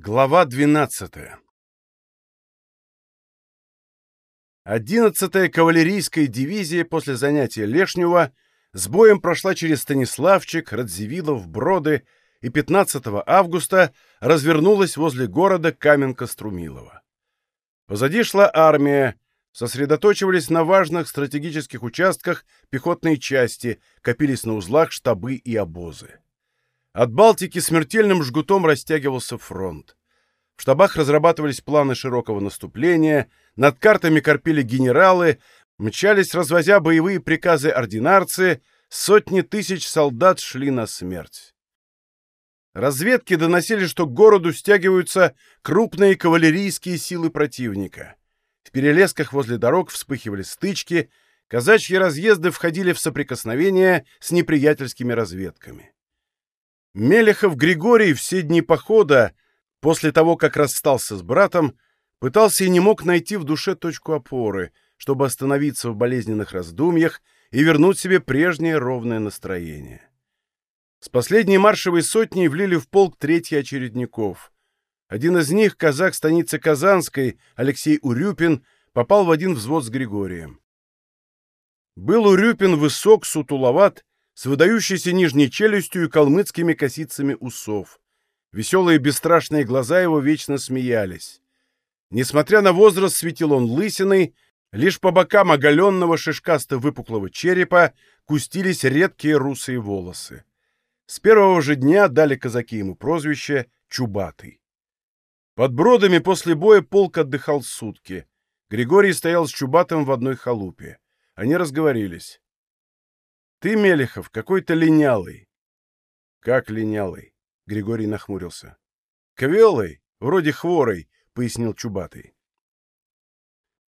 Глава 12 Одиннадцатая кавалерийская дивизия после занятия Лешнего с боем прошла через Станиславчик, Радзивиллов, Броды и 15 августа развернулась возле города Каменка-Струмилова. Позади шла армия, сосредоточивались на важных стратегических участках пехотные части, копились на узлах штабы и обозы. От Балтики смертельным жгутом растягивался фронт. В штабах разрабатывались планы широкого наступления, над картами корпели генералы, мчались, развозя боевые приказы ординарцы, сотни тысяч солдат шли на смерть. Разведки доносили, что к городу стягиваются крупные кавалерийские силы противника. В перелесках возле дорог вспыхивали стычки, казачьи разъезды входили в соприкосновение с неприятельскими разведками. Мелехов Григорий все дни похода, после того, как расстался с братом, пытался и не мог найти в душе точку опоры, чтобы остановиться в болезненных раздумьях и вернуть себе прежнее ровное настроение. С последней маршевой сотней влили в полк третий очередников. Один из них, казак станицы Казанской, Алексей Урюпин, попал в один взвод с Григорием. Был Урюпин высок, сутуловат, с выдающейся нижней челюстью и калмыцкими косицами усов. Веселые бесстрашные глаза его вечно смеялись. Несмотря на возраст, светил он лысиной, лишь по бокам оголенного шишкасто-выпуклого черепа кустились редкие русые волосы. С первого же дня дали казаки ему прозвище «Чубатый». Под бродами после боя полк отдыхал сутки. Григорий стоял с Чубатым в одной халупе. Они разговорились. Ты, Мелехов, какой-то линялый. Как линялый? Григорий нахмурился. Квелый, вроде хворой, пояснил Чубатый.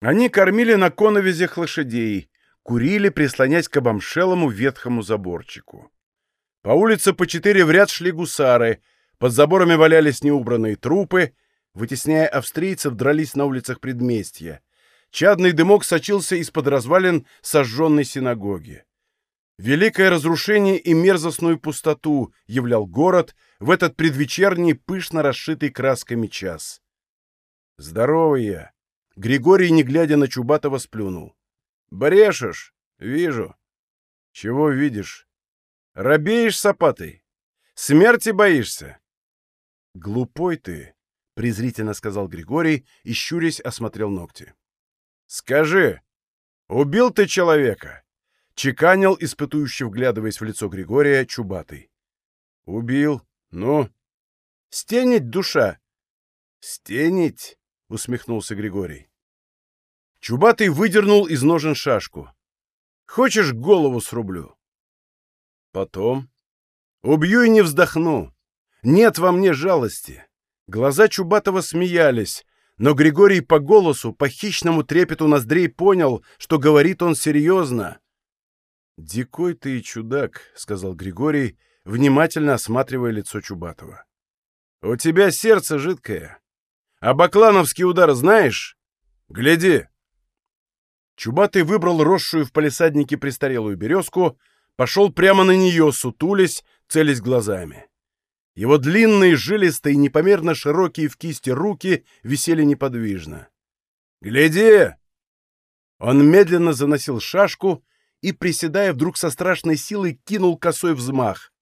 Они кормили на коновизях лошадей, курили, прислонясь к обомшелому ветхому заборчику. По улице по четыре в ряд шли гусары, под заборами валялись неубранные трупы, вытесняя австрийцев, дрались на улицах предместья. Чадный дымок сочился из-под развалин сожженной синагоги. Великое разрушение и мерзостную пустоту являл город в этот предвечерний, пышно расшитый красками час. «Здоровый я!» Григорий, не глядя на Чубатова, сплюнул. «Брешешь? Вижу». «Чего видишь?» «Робеешь сапатой? Смерти боишься?» «Глупой ты!» — презрительно сказал Григорий и, щурясь, осмотрел ногти. «Скажи, убил ты человека?» Чеканил, испытующе вглядываясь в лицо Григория, Чубатый. «Убил. Ну?» «Стенить душа!» «Стенить?» — усмехнулся Григорий. Чубатый выдернул из ножен шашку. «Хочешь, голову срублю?» «Потом?» «Убью и не вздохну. Нет во мне жалости». Глаза Чубатова смеялись, но Григорий по голосу, по хищному трепету ноздрей понял, что говорит он серьезно. «Дикой ты и чудак», — сказал Григорий, внимательно осматривая лицо Чубатова. «У тебя сердце жидкое. А баклановский удар знаешь? Гляди!» Чубатый выбрал росшую в палисаднике престарелую березку, пошел прямо на нее, сутулясь, целясь глазами. Его длинные, жилистые, непомерно широкие в кисти руки висели неподвижно. «Гляди!» Он медленно заносил шашку, и, приседая, вдруг со страшной силой кинул косой взмах.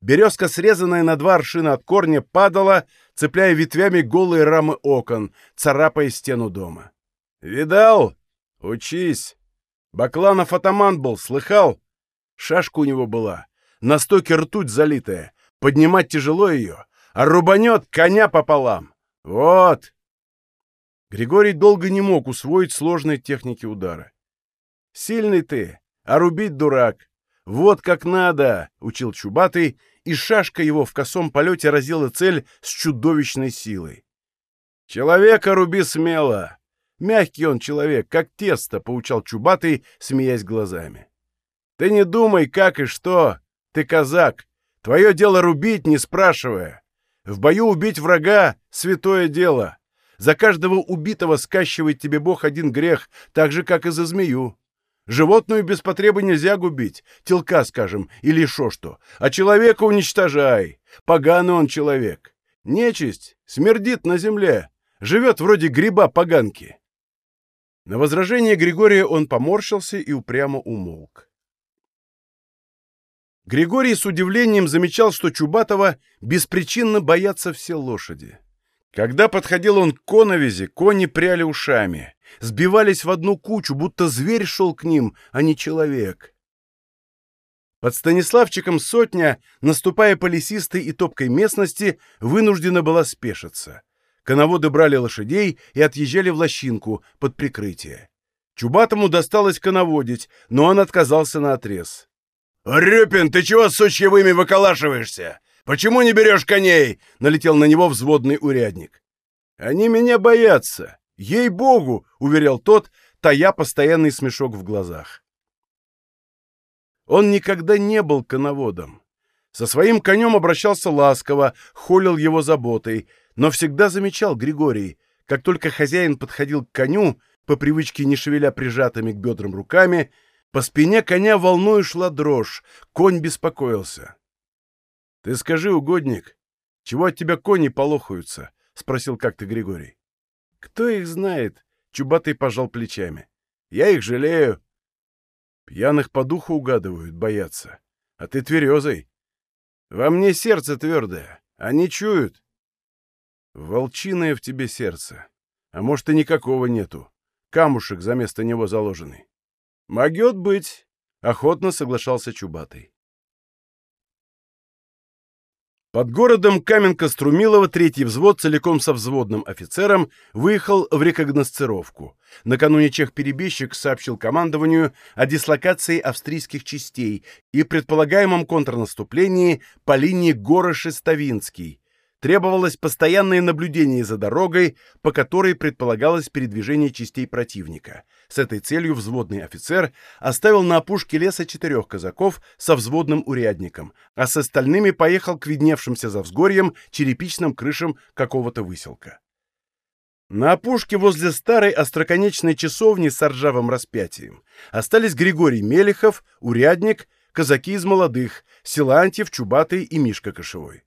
Березка, срезанная на два аршина от корня, падала, цепляя ветвями голые рамы окон, царапая стену дома. «Видал? Учись! Бакланов атаман был, слыхал? Шашка у него была, на стоке ртуть залитая, поднимать тяжело ее, а рубанет коня пополам. Вот!» Григорий долго не мог усвоить сложные техники удара. «Сильный ты, а рубить дурак. Вот как надо, — учил Чубатый, и шашка его в косом полете разила цель с чудовищной силой. Человека руби смело. Мягкий он человек, как тесто, — поучал Чубатый, смеясь глазами. Ты не думай, как и что. Ты казак. Твое дело рубить, не спрашивая. В бою убить врага — святое дело. За каждого убитого скащивает тебе Бог один грех, так же, как и за змею. Животную без потребы нельзя губить, телка, скажем, или шо что, а человека уничтожай. Поганый он человек. Нечисть, смердит на земле, живет вроде гриба-поганки. На возражение Григория он поморщился и упрямо умолк. Григорий с удивлением замечал, что Чубатова беспричинно боятся все лошади. Когда подходил он к коновизе, кони пряли ушами, сбивались в одну кучу, будто зверь шел к ним, а не человек. Под Станиславчиком сотня, наступая по лесистой и топкой местности, вынуждена была спешиться. Коноводы брали лошадей и отъезжали в лощинку под прикрытие. Чубатому досталось коноводить, но он отказался на отрез. «Рюпин, ты чего с сучьевыми выколашиваешься? Почему не берешь коней?» — налетел на него взводный урядник. «Они меня боятся. Ей-богу!» — уверял тот, тая постоянный смешок в глазах. Он никогда не был коноводом. Со своим конем обращался ласково, холил его заботой, но всегда замечал Григорий, как только хозяин подходил к коню, по привычке не шевеля прижатыми к бедрам руками, по спине коня волною шла дрожь, конь беспокоился. — Ты скажи, угодник, чего от тебя кони полохаются? — спросил как-то Григорий. — Кто их знает? — Чубатый пожал плечами. — Я их жалею. Пьяных по духу угадывают, боятся. А ты тверезый. Во мне сердце твердое. Они чуют. Волчиное в тебе сердце. А может, и никакого нету. Камушек за место него заложенный. Могет быть, — охотно соглашался Чубатый. Под городом Каменка-Струмилова третий взвод целиком со взводным офицером выехал в рекогносцировку. Накануне чех-перебежчик сообщил командованию о дислокации австрийских частей и предполагаемом контрнаступлении по линии Гороши-Ставинский, требовалось постоянное наблюдение за дорогой, по которой предполагалось передвижение частей противника. С этой целью взводный офицер оставил на опушке леса четырех казаков со взводным урядником, а с остальными поехал к видневшимся за взгорьем черепичным крышам какого-то выселка. На опушке возле старой остроконечной часовни с ржавым распятием остались Григорий Мелехов, урядник, казаки из молодых, Силантьев, Чубатый и Мишка Кошевой.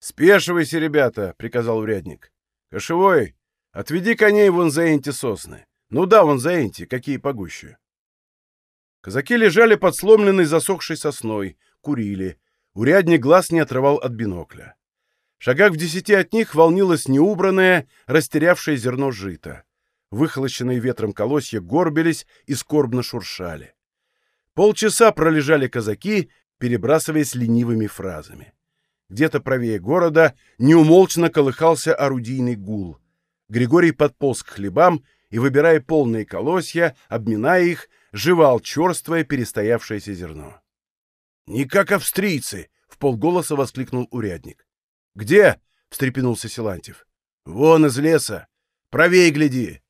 «Спешивайся, ребята!» — приказал урядник. «Кошевой, отведи коней вон за энти сосны. Ну да, вон за энти, какие погуще». Казаки лежали под сломленной засохшей сосной, курили. Урядник глаз не отрывал от бинокля. Шагах в десяти от них волнилось неубранное, растерявшее зерно жито. Выхолощенные ветром колосья горбились и скорбно шуршали. Полчаса пролежали казаки, перебрасываясь ленивыми фразами. Где-то правее города неумолчно колыхался орудийный гул. Григорий подполз к хлебам и, выбирая полные колосья, обминая их, жевал черствое перестоявшееся зерно. — Не как австрийцы! — в полголоса воскликнул урядник. — Где? — встрепенулся Силантьев. — Вон из леса. Правее гляди.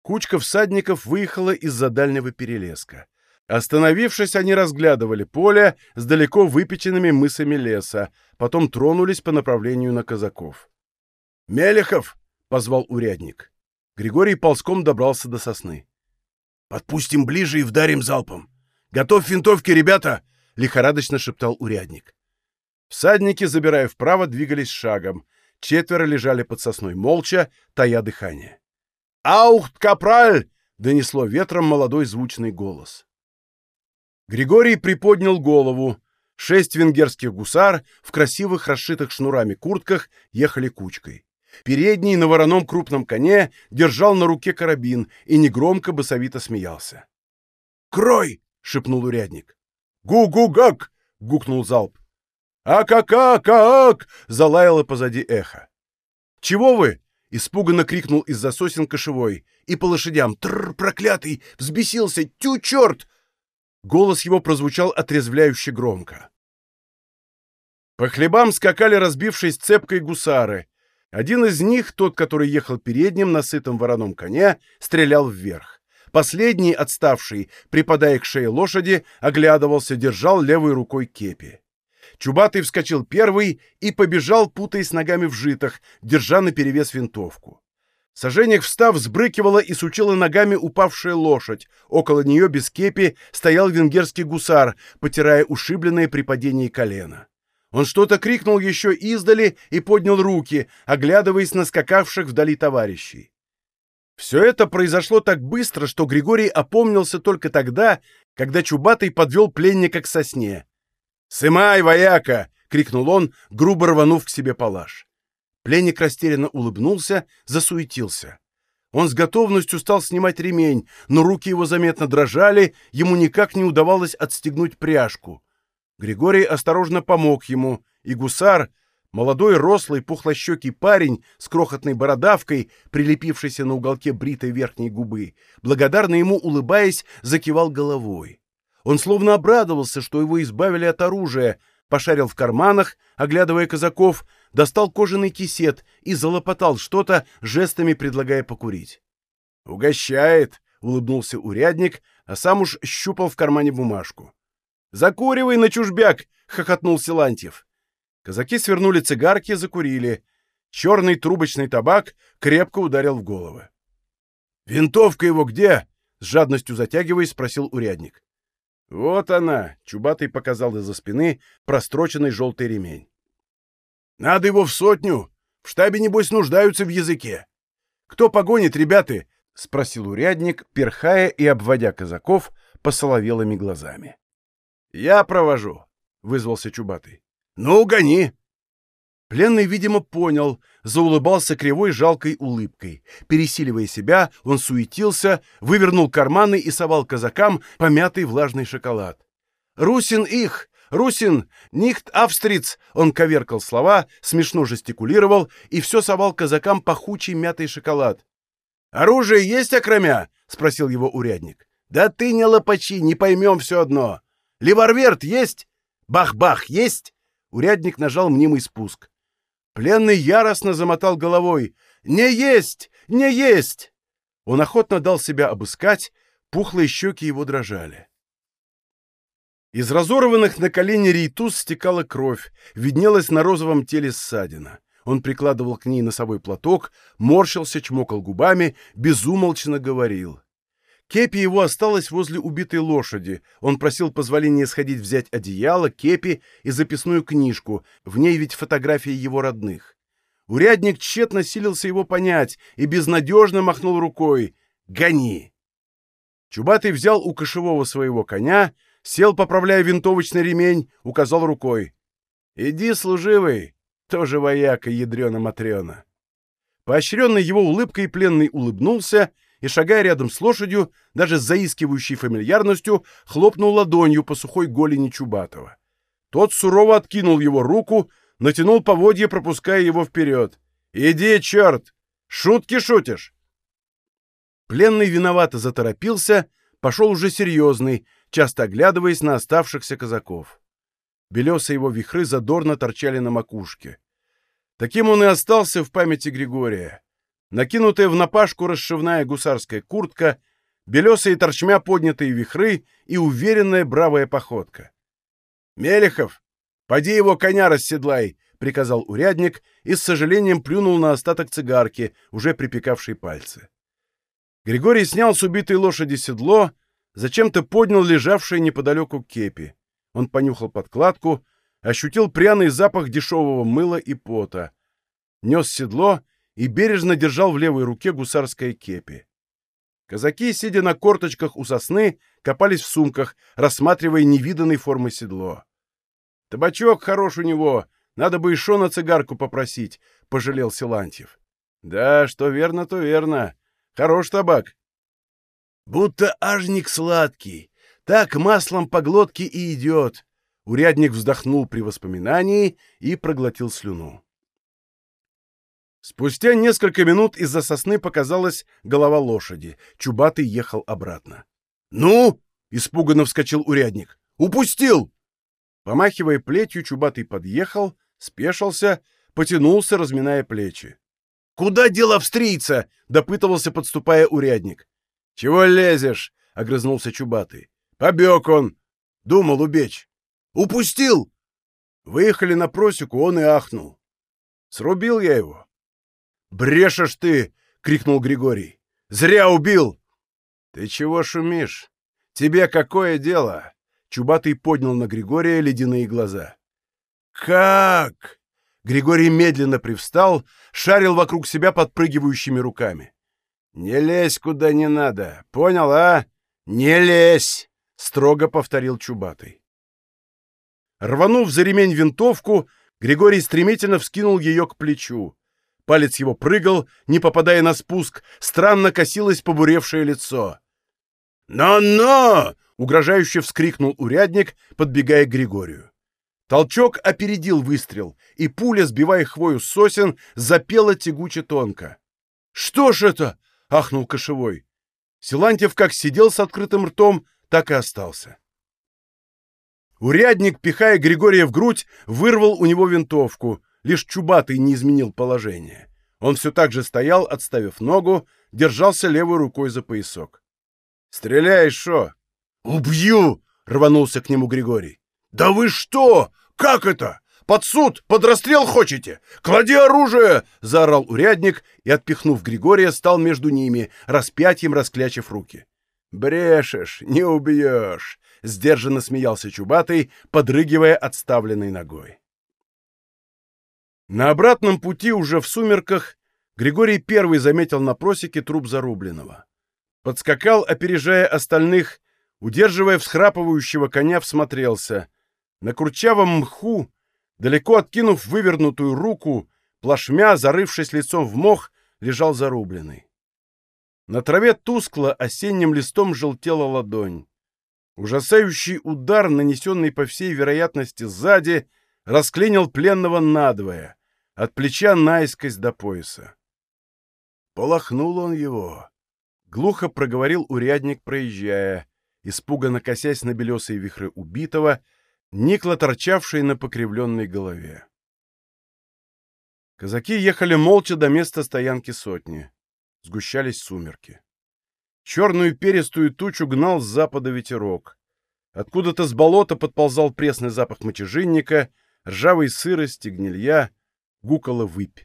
Кучка всадников выехала из-за дальнего перелеска. Остановившись, они разглядывали поле с далеко выпеченными мысами леса, потом тронулись по направлению на казаков. «Мелехов!» — позвал урядник. Григорий ползком добрался до сосны. «Подпустим ближе и вдарим залпом! Готовь винтовки, ребята!» — лихорадочно шептал урядник. Всадники, забирая вправо, двигались шагом. Четверо лежали под сосной молча, тая дыхание. «Аухт, капраль!» — донесло ветром молодой звучный голос. Григорий приподнял голову. Шесть венгерских гусар в красивых расшитых шнурами куртках ехали кучкой. Передний на вороном крупном коне держал на руке карабин и негромко басовито смеялся. «Крой!» — шепнул урядник. «Гу-гу-гак!» — гукнул залп. «А-ка-ка-ка-ак!» — залаяло позади эхо. «Чего вы?» — испуганно крикнул из-за сосен кошевой. И по лошадям. «Тррр, проклятый! Взбесился! Тю, черт!» Голос его прозвучал отрезвляюще громко. По хлебам скакали разбившись цепкой гусары. Один из них, тот, который ехал передним на сытом вороном коне, стрелял вверх. Последний, отставший, припадая к шее лошади, оглядывался, держал левой рукой кепи. Чубатый вскочил первый и побежал, путаясь ногами в житах, держа наперевес винтовку. Сожжениях встав, взбрыкивала и сучила ногами упавшая лошадь. Около нее без кепи стоял венгерский гусар, потирая ушибленное при падении колено. Он что-то крикнул еще издали и поднял руки, оглядываясь на скакавших вдали товарищей. Все это произошло так быстро, что Григорий опомнился только тогда, когда Чубатый подвел пленника к сосне. «Сымай, вояка!» — крикнул он, грубо рванув к себе палаш. Пленник растерянно улыбнулся, засуетился. Он с готовностью стал снимать ремень, но руки его заметно дрожали, ему никак не удавалось отстегнуть пряжку. Григорий осторожно помог ему, и гусар, молодой, рослый, пухлощекий парень с крохотной бородавкой, прилепившийся на уголке бритой верхней губы, благодарно ему улыбаясь, закивал головой. Он словно обрадовался, что его избавили от оружия, пошарил в карманах, оглядывая казаков, достал кожаный кисет и залопотал что-то, жестами предлагая покурить. «Угощает!» — улыбнулся урядник, а сам уж щупал в кармане бумажку. «Закуривай на чужбяк!» — хохотнул Силантьев. Казаки свернули цигарки, закурили. Черный трубочный табак крепко ударил в головы. «Винтовка его где?» — с жадностью затягиваясь, спросил урядник. «Вот она!» — Чубатый показал из-за спины простроченный желтый ремень. Надо его в сотню. В штабе, небось, нуждаются в языке. Кто погонит, ребята? — спросил урядник, перхая и обводя казаков посоловелыми глазами. — Я провожу, — вызвался Чубатый. — Ну, гони. Пленный, видимо, понял, заулыбался кривой жалкой улыбкой. Пересиливая себя, он суетился, вывернул карманы и совал казакам помятый влажный шоколад. «Русин их! «Русин! Нихт австриц!» Он коверкал слова, смешно жестикулировал и все совал казакам пахучий мятый шоколад. «Оружие есть, окромя?» — спросил его урядник. «Да ты не лопачи, не поймем все одно. Ливарверт есть? Бах-бах есть?» Урядник нажал мнимый спуск. Пленный яростно замотал головой. «Не есть! Не есть!» Он охотно дал себя обыскать, пухлые щеки его дрожали. Из разорванных на колени рейтуз стекала кровь, виднелась на розовом теле ссадина. Он прикладывал к ней носовой платок, морщился, чмокал губами, безумолчно говорил. Кепи его осталась возле убитой лошади. Он просил позволения сходить взять одеяло, кепи и записную книжку. В ней ведь фотографии его родных. Урядник тщетно силился его понять и безнадежно махнул рукой. «Гони!» Чубатый взял у кошевого своего коня сел, поправляя винтовочный ремень, указал рукой. «Иди, служивый, тоже вояка ядрена-матрена». Поощренный его улыбкой пленный улыбнулся и, шагая рядом с лошадью, даже с заискивающей фамильярностью, хлопнул ладонью по сухой голени Чубатова. Тот сурово откинул его руку, натянул поводья, пропуская его вперед. «Иди, черт! Шутки шутишь!» Пленный виновато заторопился, пошел уже серьезный, часто оглядываясь на оставшихся казаков. Белесые его вихры задорно торчали на макушке. Таким он и остался в памяти Григория. Накинутая в напашку расшивная гусарская куртка, белесые торчмя поднятые вихры и уверенная бравая походка. «Мелехов, поди его коня расседлай!» — приказал урядник и с сожалением плюнул на остаток цигарки, уже припекавшей пальцы. Григорий снял с убитой лошади седло, зачем-то поднял лежавшее неподалеку кепи. Он понюхал подкладку, ощутил пряный запах дешевого мыла и пота. Нес седло и бережно держал в левой руке гусарское кепи. Казаки, сидя на корточках у сосны, копались в сумках, рассматривая невиданной формы седло. «Табачок хорош у него, надо бы еще на цигарку попросить», — пожалел Силантьев. «Да, что верно, то верно. Хорош табак. Будто ажник сладкий, так маслом по глотке и идет. Урядник вздохнул при воспоминании и проглотил слюну. Спустя несколько минут из-за сосны показалась голова лошади. Чубатый ехал обратно. «Ну!» — испуганно вскочил урядник. «Упустил!» Помахивая плетью, Чубатый подъехал, спешился, потянулся, разминая плечи. «Куда дело австрийца?» — допытывался, подступая урядник. «Чего лезешь?» — огрызнулся Чубатый. «Побег он! Думал убечь. Упустил!» Выехали на просеку, он и ахнул. Срубил я его. «Брешешь ты!» — крикнул Григорий. «Зря убил!» «Ты чего шумишь? Тебе какое дело?» Чубатый поднял на Григория ледяные глаза. «Как?» Григорий медленно привстал, шарил вокруг себя подпрыгивающими руками. «Не лезь куда не надо, понял, а? Не лезь!» — строго повторил Чубатый. Рванув за ремень винтовку, Григорий стремительно вскинул ее к плечу. Палец его прыгал, не попадая на спуск, странно косилось побуревшее лицо. «Но-но!» — угрожающе вскрикнул урядник, подбегая к Григорию. Толчок опередил выстрел, и пуля, сбивая хвою сосен, запела тягуче тонко. «Что ж это?» — ахнул кошевой. Силантьев как сидел с открытым ртом, так и остался. Урядник, пихая Григория в грудь, вырвал у него винтовку. Лишь Чубатый не изменил положение. Он все так же стоял, отставив ногу, держался левой рукой за поясок. «Стреляешь, шо?» «Убью!» — рванулся к нему Григорий. «Да вы что? Как это? Под суд, под расстрел хочете? Клади оружие!» — заорал урядник и, отпихнув Григория, стал между ними, распятием расклячив руки. «Брешешь, не убьешь!» — сдержанно смеялся Чубатый, подрыгивая отставленной ногой. На обратном пути уже в сумерках Григорий первый заметил на просеке труп зарубленного. Подскакал, опережая остальных, удерживая всхрапывающего коня, всмотрелся. На курчавом мху, далеко откинув вывернутую руку, плашмя, зарывшись лицом в мох, лежал зарубленный. На траве тускло осенним листом желтела ладонь. Ужасающий удар, нанесенный по всей вероятности сзади, расклинил пленного надвое, от плеча наискось до пояса. Полохнул он его. Глухо проговорил урядник, проезжая, испуганно косясь на белесые вихры убитого, никло торчавшие на покривленной голове. Казаки ехали молча до места стоянки сотни. Сгущались сумерки. Черную перистую тучу гнал с запада ветерок. Откуда-то с болота подползал пресный запах мочежинника, ржавой сырости, гнилья, гукала выпь.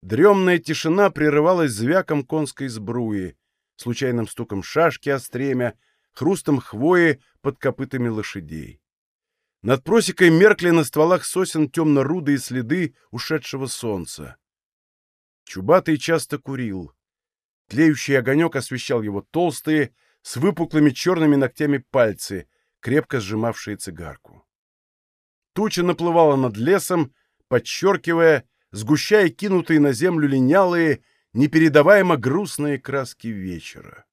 Дремная тишина прерывалась звяком конской сбруи, случайным стуком шашки о стремя, хрустом хвои под копытами лошадей. Над просекой меркли на стволах сосен темно-рудые следы ушедшего солнца. Чубатый часто курил. Тлеющий огонек освещал его толстые, с выпуклыми черными ногтями пальцы, крепко сжимавшие цигарку. Туча наплывала над лесом, подчеркивая, сгущая кинутые на землю линялые, непередаваемо грустные краски вечера.